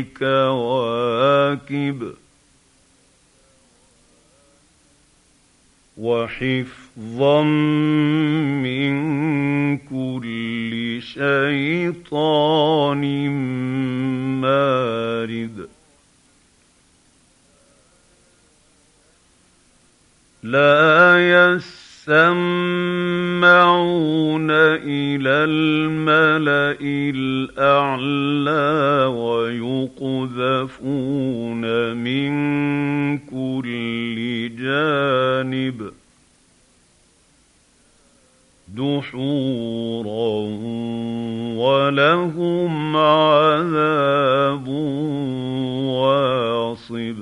الكواكب وحفظا من كل شيطان مارد. لا يسمعون إلى الملأ الأعلى ويقذفون من كل جانب دحورا ولهم عذاب واصب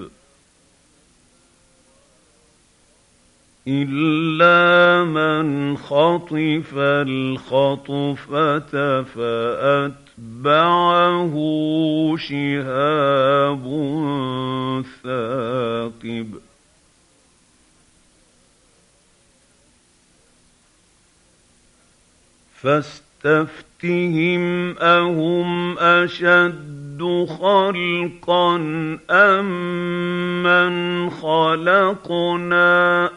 إلا من خطف الخطفة فأتبعه شهاب ثاقب. فاستفتهم أهم أشد خلقا أم من خلقنا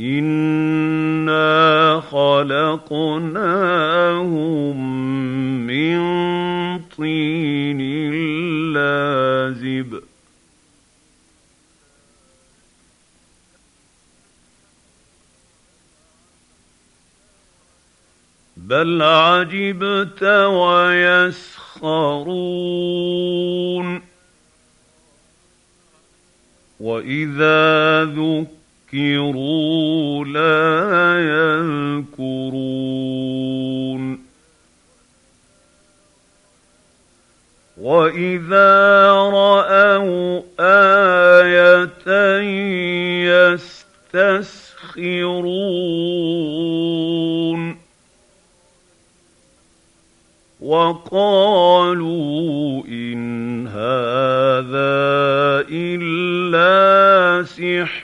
إنا خلقناهم من طين لازب بل عجبت ويسخرون وإذا ذكروا ذكروا لا يذكرون واذا راوا إيه يستسخرون وقالوا ان هذا الا سحر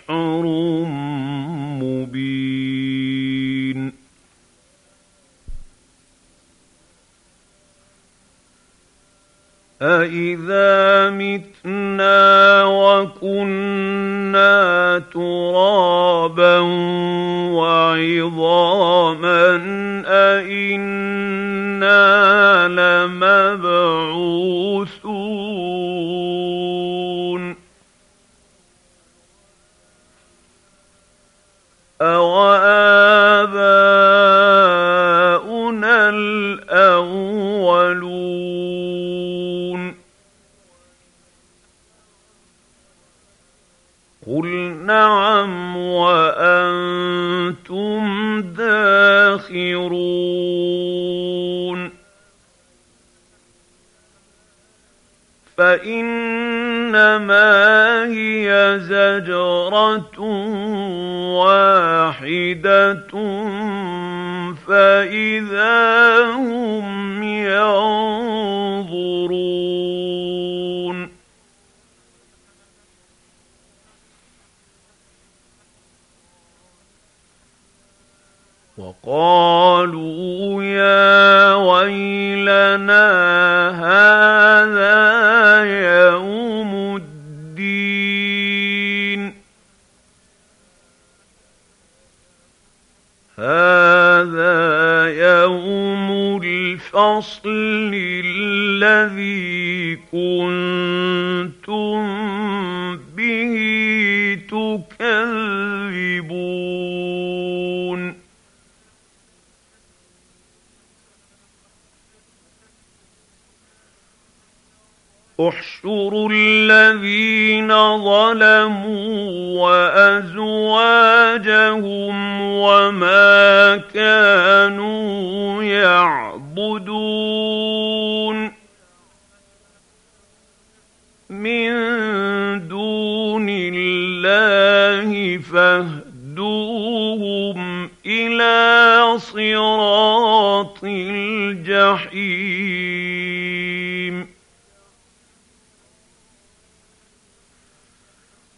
وقالوا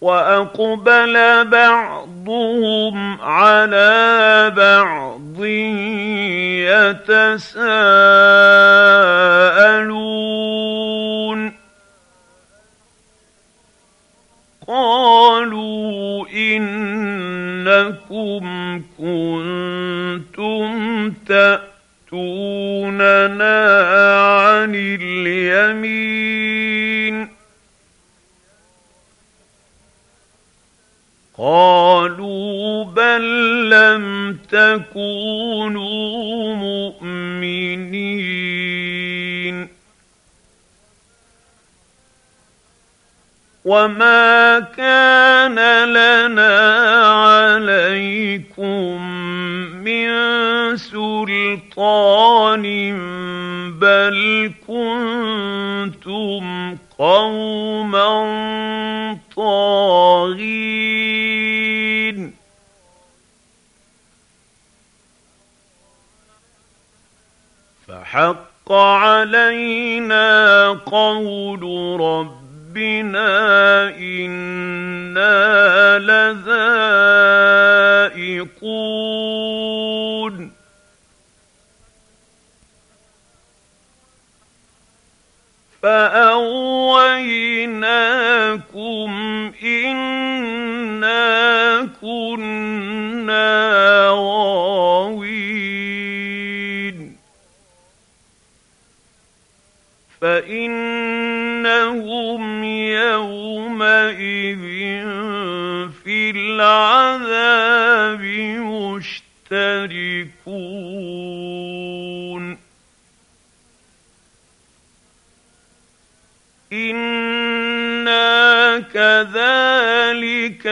وأقبل بعضهم على بعض يتساءلون. قالوا إنكم كنتم تأتوننا عن اليمين قالوا بل لم تكونوا مؤمنين. وما كان لنا عليكم من سلطان بل كنتم قوما طاغين. فحق علينا قول ربنا إنا لذائقون. فأغويناكم إنا كنا غاوين فإنهم يومئذ في العذاب مشتركون. أنا كذلك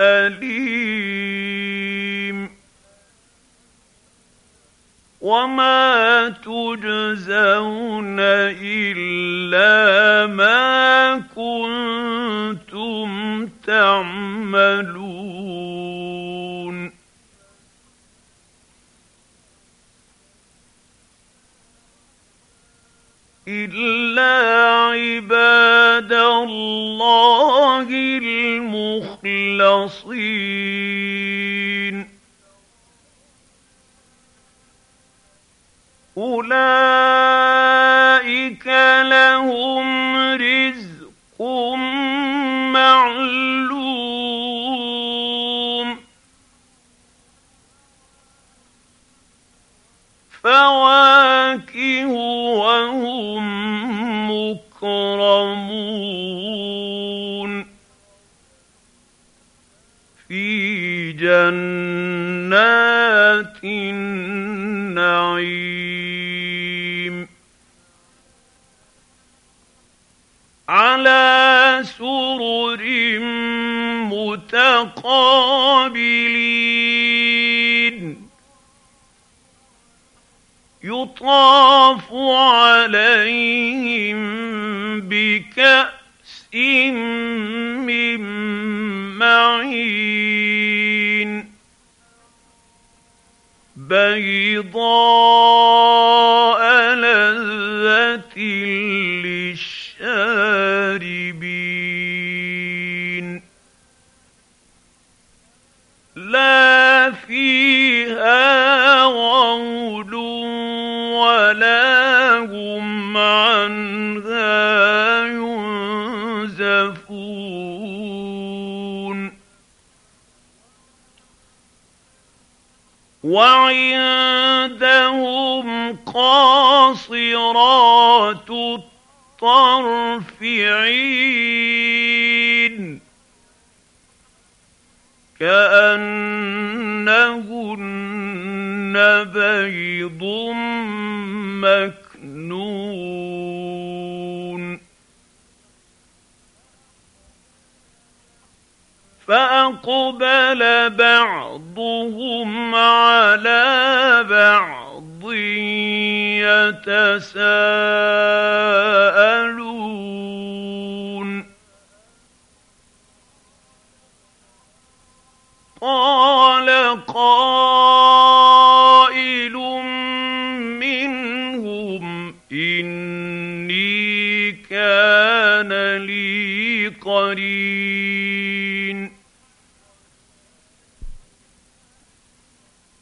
أليم. وما تجزون إلا ما كنتم تعملون. إلا عباد الله المخلصين. أولئك لهم رزق معلوم. فواكه وهم مكرمون في جنات النعيم. على سرر متقابلين. يطاف عليهم بكأس بيضاء لذة الشاربين لا فيها غول ولا هم عنها وعندهم قاصرات الطرف عين كأنهن بيض مكنون فأقبل بعضهم على بعض يتساءلون.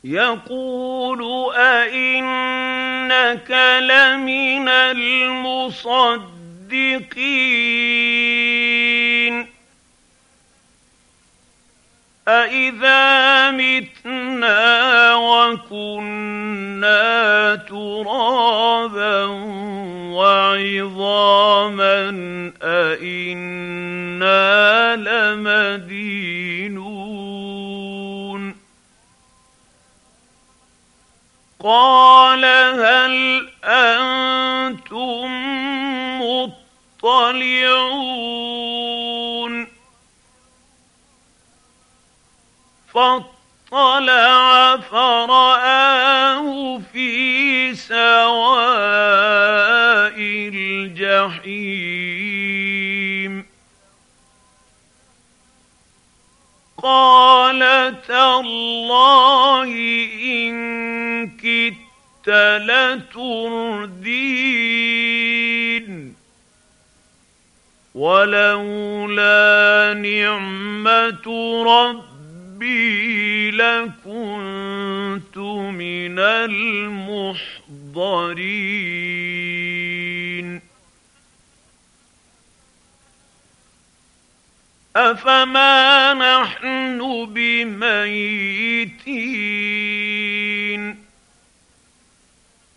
يقول أئنك لمن المصدقين أإذا متنا وكنا ترابا وعظاما أإنا لمدينون قال هل أنتم مطلعون؟ فاطلع فرآه في أفما نحن بميتين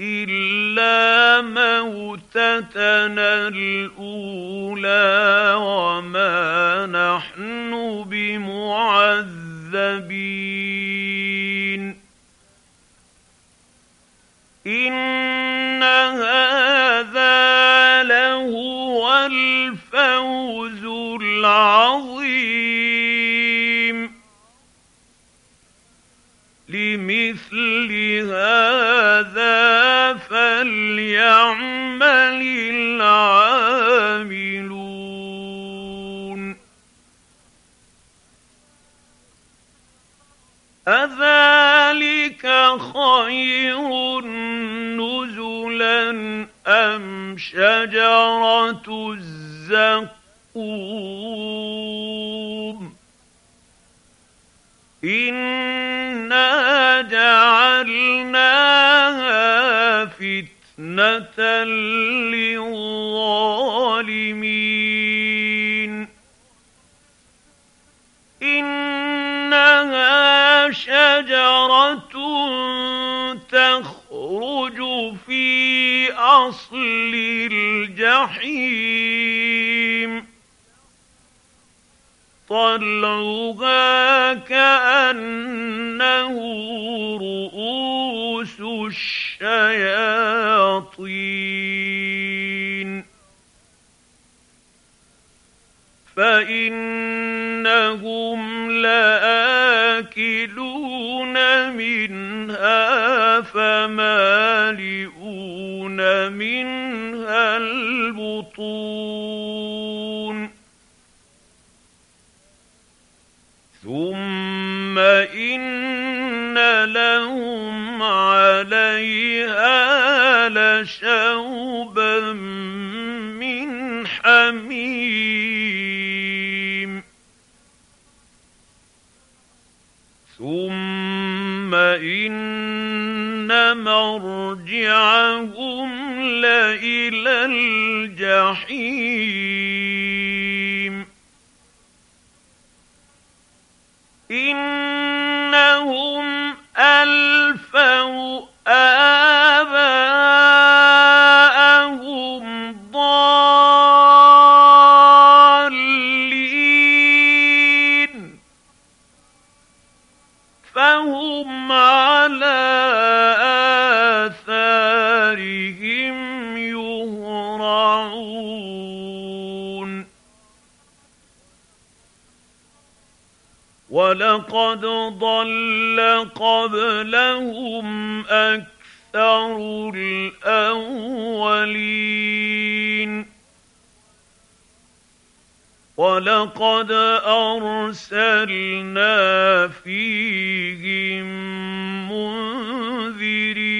إلا موتتنا الأولى وما نحن بمعذبين. إن هذا لهو الفوز العظيم لمثل هذا فليعمل العاملون. أذلك خير نزلا أم شجرة الزقوم إنا جعلناها فتنة للظالمين. إنها شجرة تخرج في أصل الجحيم. طلعها كأنه رؤوس الشياطين. فإنهم لآكلون منها فمالئون منها البطون. ثم إن لهم عليها لشوبا من حميم ثم إن مرجعهم لإلى الجحيم إنهم ألفوا آباءهم ولقد ضل قبلهم أكثر الأولين. ولقد أرسلنا فيهم منذرين.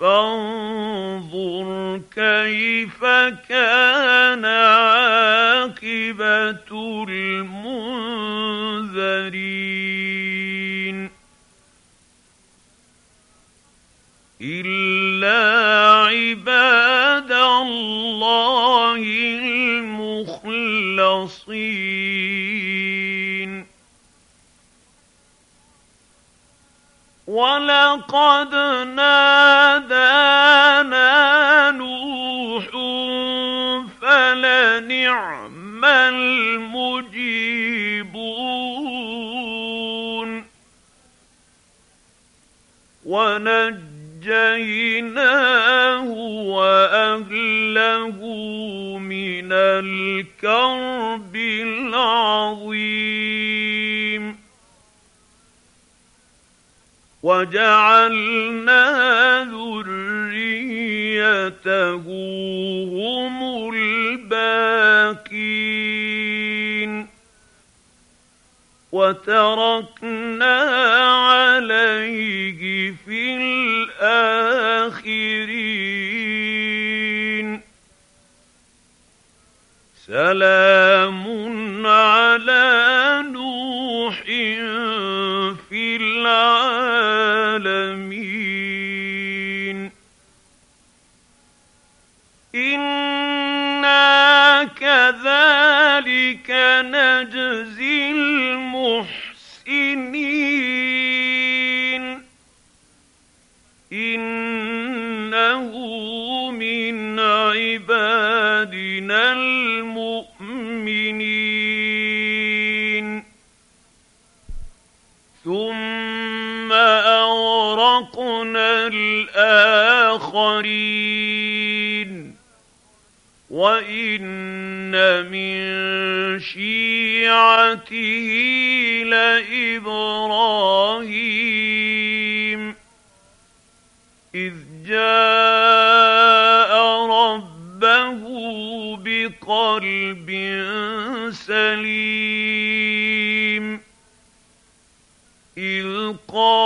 فانظر كيف كان عاقبة المنذرين إلا عباد الله المخلصين. ولقد نادانا نوح فلنعم المجيبون ونجيناه واهله من الكرب العظيم وجعلنا ذريته هم الباقين وتركنا عليه في الآخرين. سلام على الآخرين وان من شيعته لابراهيم اذ جاء ربه بقلب سليم اذ قال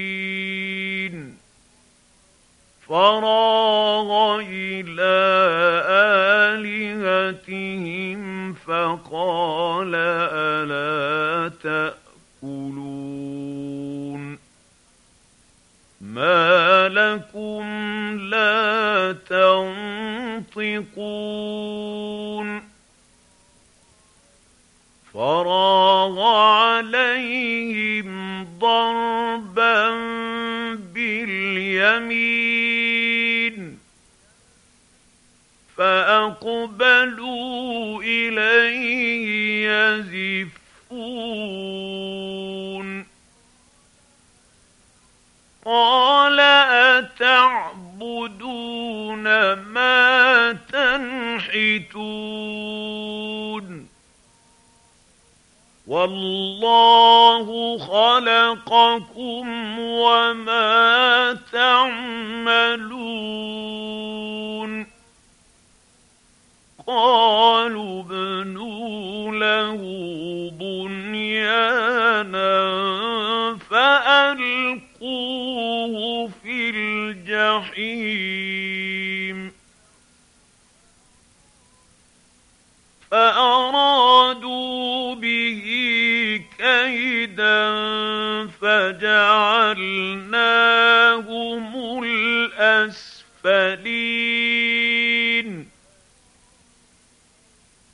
فراغ إلى آلهتهم فقال ألا تأكلون ما لكم لا تنطقون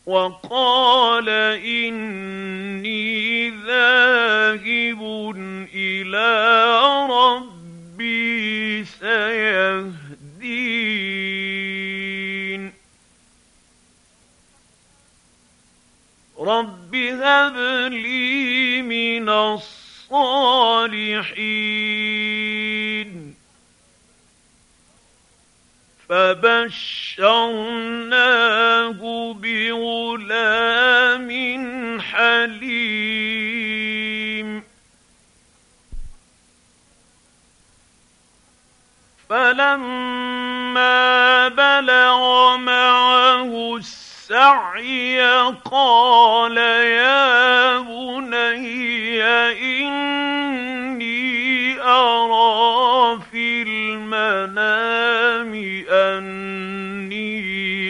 وقال إني ذاهب إلى ربي سيهدين. رب هب لي من الصالحين. فبشرناه بغلام حليم. فلما بلغ معه السعي قال يا بني إني أرى المنام أني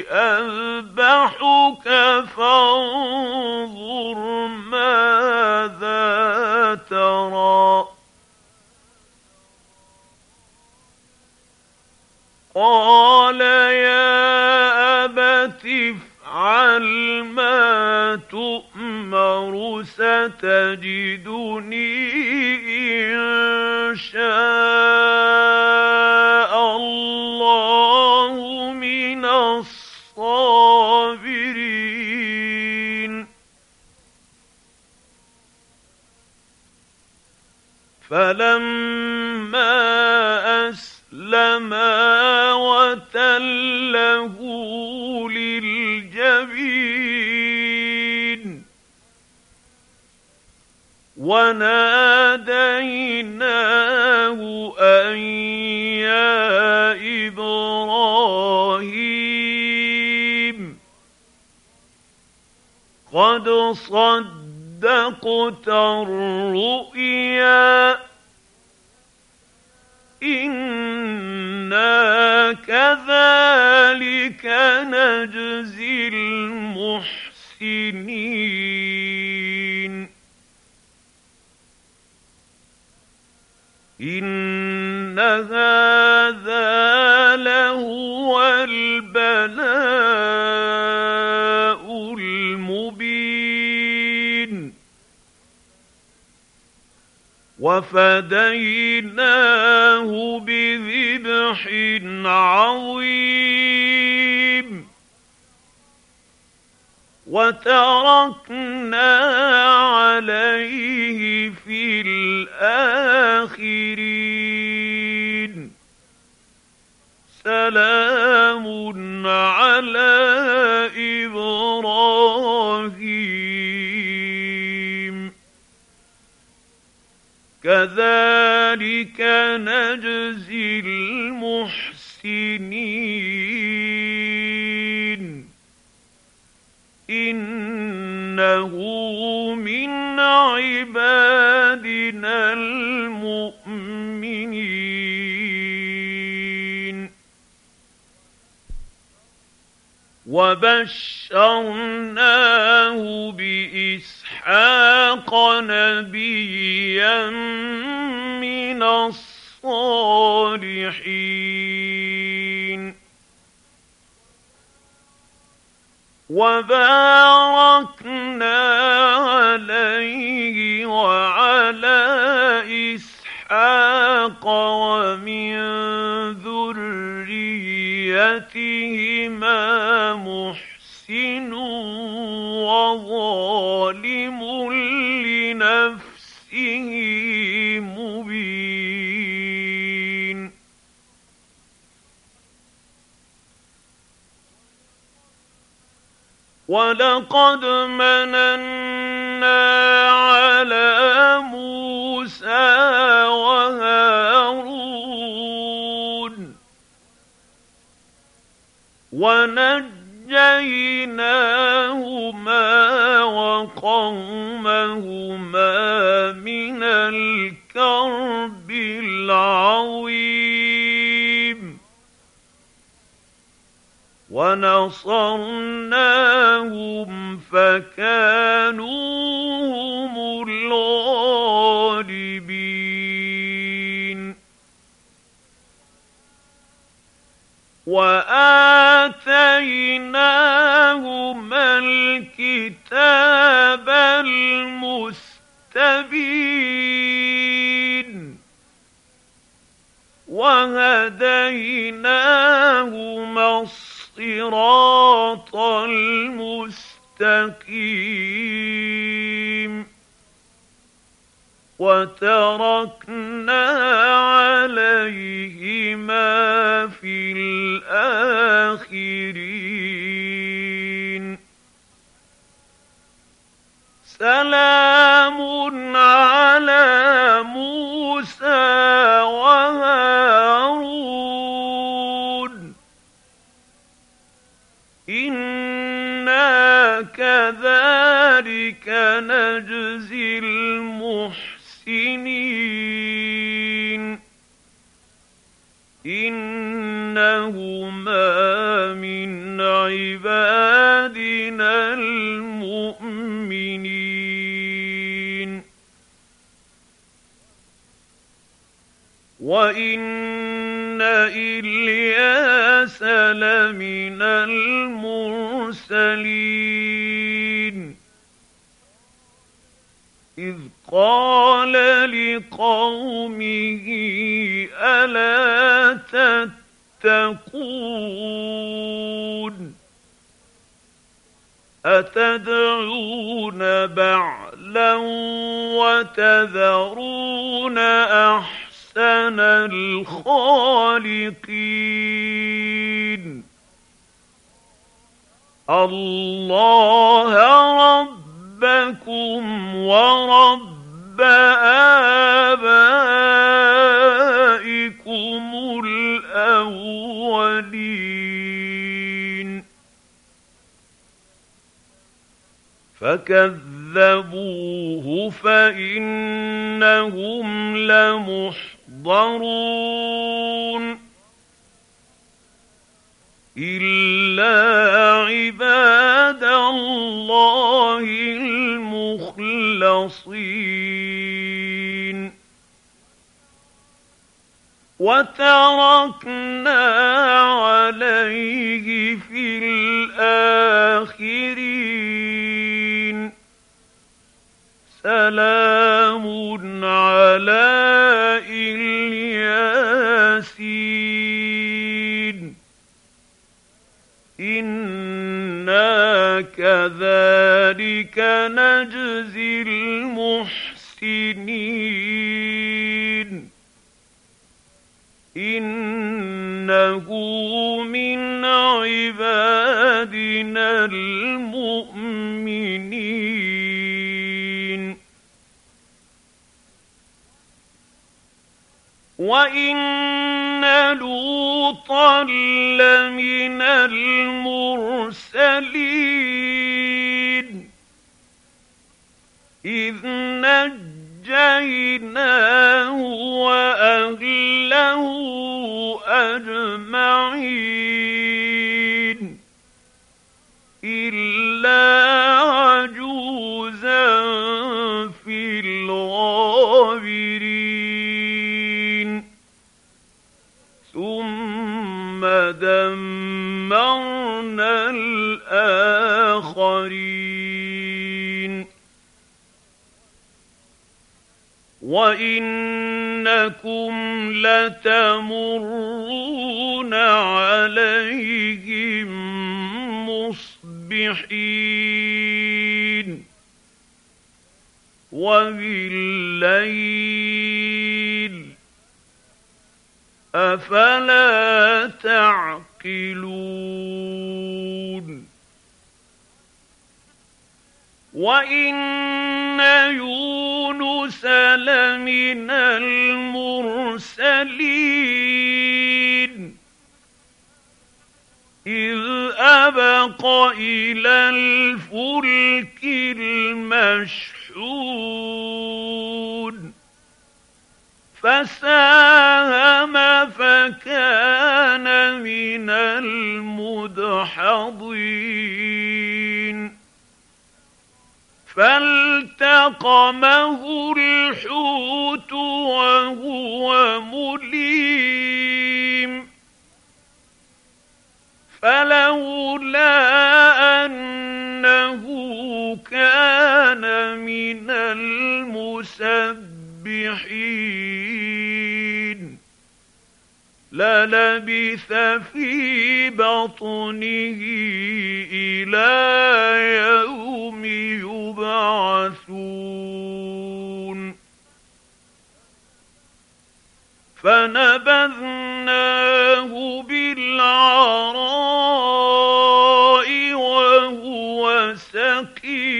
أذبحك فانظر ماذا ترى. قال يا أبت افعل ما تؤمر ستجدني إن شاء. وتله للجبين وناديناه أن يا إبراهيم قد صدقت الرؤيا إنا كذلك نجزي المحسنين إن هذا لهو البلاء المبين وفديناه بذبح عظيم. وتركنا عليه في الآخرين. سلام على إبراهيم. كذلك نجزي المحسنين. إنه من عبادنا المؤمنين. وبشرناه بإسحاق نبيا من الصالحين وباركنا عليه وعلى إسحاق ومن ذريتهما محسن ولقد مننا على موسى وهارون ونجيناهما وقومهما ونصرناهم فكانوا هم الغالبين. وآتيناهما الكتاب المستبين. وهديناهما الصراط المستقيم. وتركنا عليهما في الآخرين. سلام على موسى نجزي المحسنين. إنهما من عبادنا المؤمنين. وإن إلياس لمن المرسلين. إذ قال لقومه ألا تتقون؟ أتدعون بعلا وتذرون أحسن الخالقين؟ الله ربكم ورب آبائكم الأولين. فكذبوه فإنهم لمحضرون. الا عباد الله المخلصين وتركنا عليه في الاخرين سلام على كذلك نجزي المحسنين. إنه من عبادنا المؤمنين. وإن لوطا لمن المرسلين. اذ نجيناه واهله اجمعين الا عجوزا في الغابرين ثم دمرنا الاخرين وانكم لتمرون عليهم مصبحين وبالليل افلا تعقلون وان يونس لمن المرسلين اذ ابق إلى الفلك المشحون فساهم فكان من المدحضين فالتقمه الحوت وهو مليم. فلولا أنه كان من المسبحين. للبث في بطنه إلى يوم يبعثون. فنبذناه بالعراء وهو سقيم.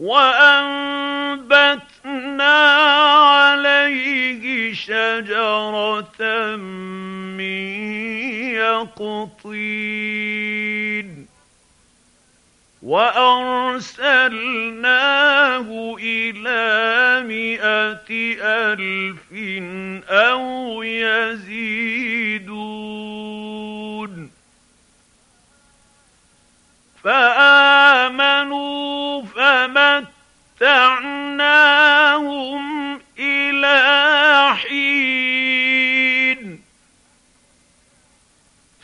وأنبتنا شجرة من يقطين وأرسلناه إلى مائه ألف أو يزيدون فآمنوا فمتعناهم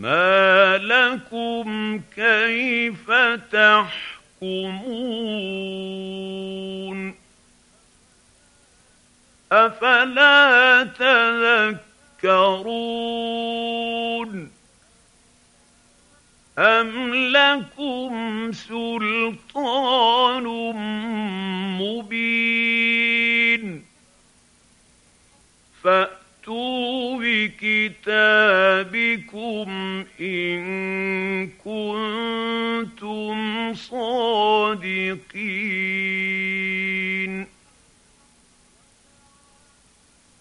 ما لكم كيف تحكمون؟ أفلا تذكرون؟ أم لكم سلطان مبين؟ فاتوا بكتابكم إن كنتم صادقين.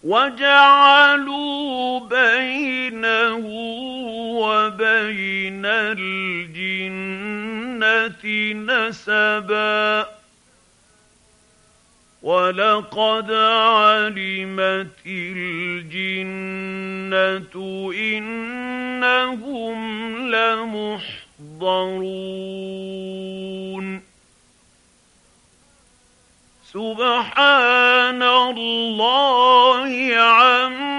وجعلوا بينه وبين الجنة نسبا. ولقد علمت الجنه انهم لمحضرون سبحان الله عما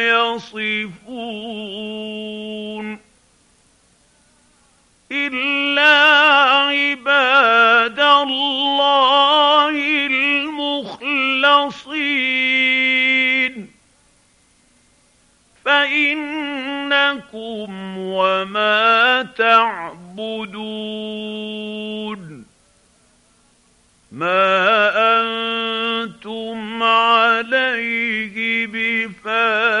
يصفون الا عباد الله المخلصين. فإنكم وما تعبدون. ما أنتم عليه بفاتنين.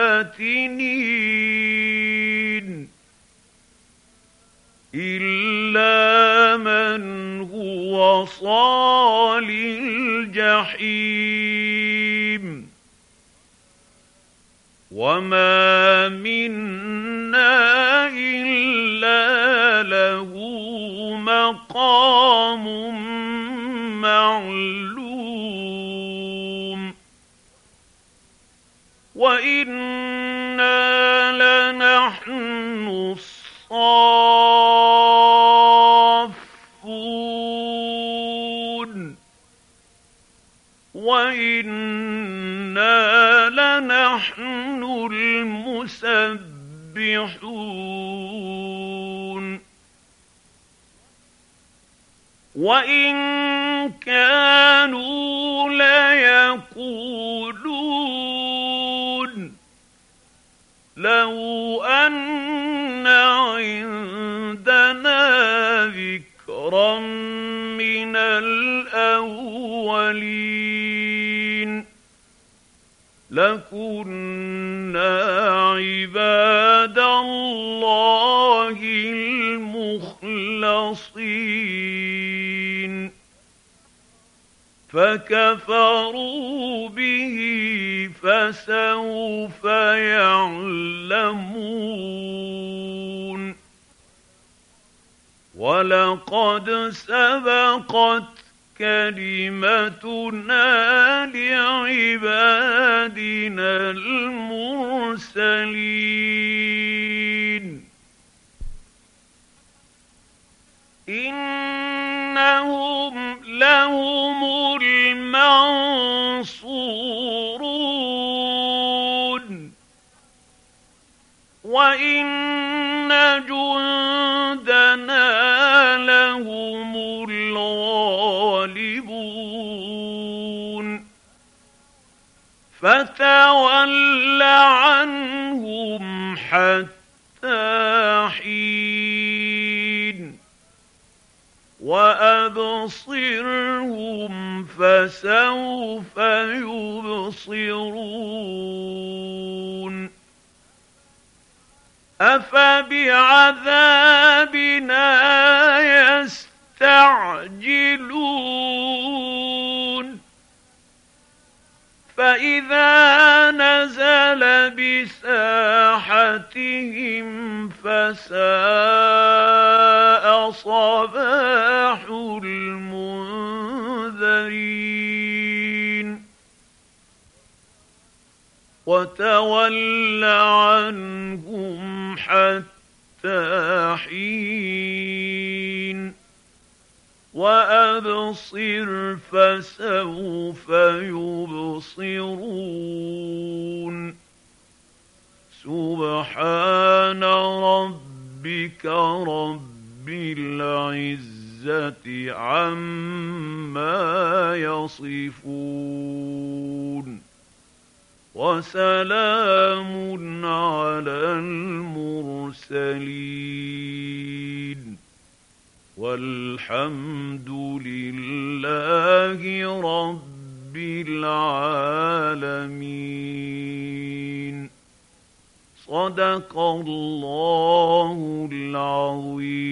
المخلصين فكفروا به فسوف يعلمون ولقد سبقت كلمتنا لعبادنا المرسلين إنهم لهم المنصورون. وإن جندنا لهم الغالبون. فتول عنهم حتى حين وأبصرهم فسوف يبصرون. أفبعذابنا يستعجلون؟ فإذا نزل بساحتهم فساء صباح المنذرين. وتول عنهم حتى حين وأبصر فسوف يبصرون. سبحان ربك رب العزة عما يصفون. وسلام على المرسلين. والحمد لله رب العالمين. صدق الله العظيم.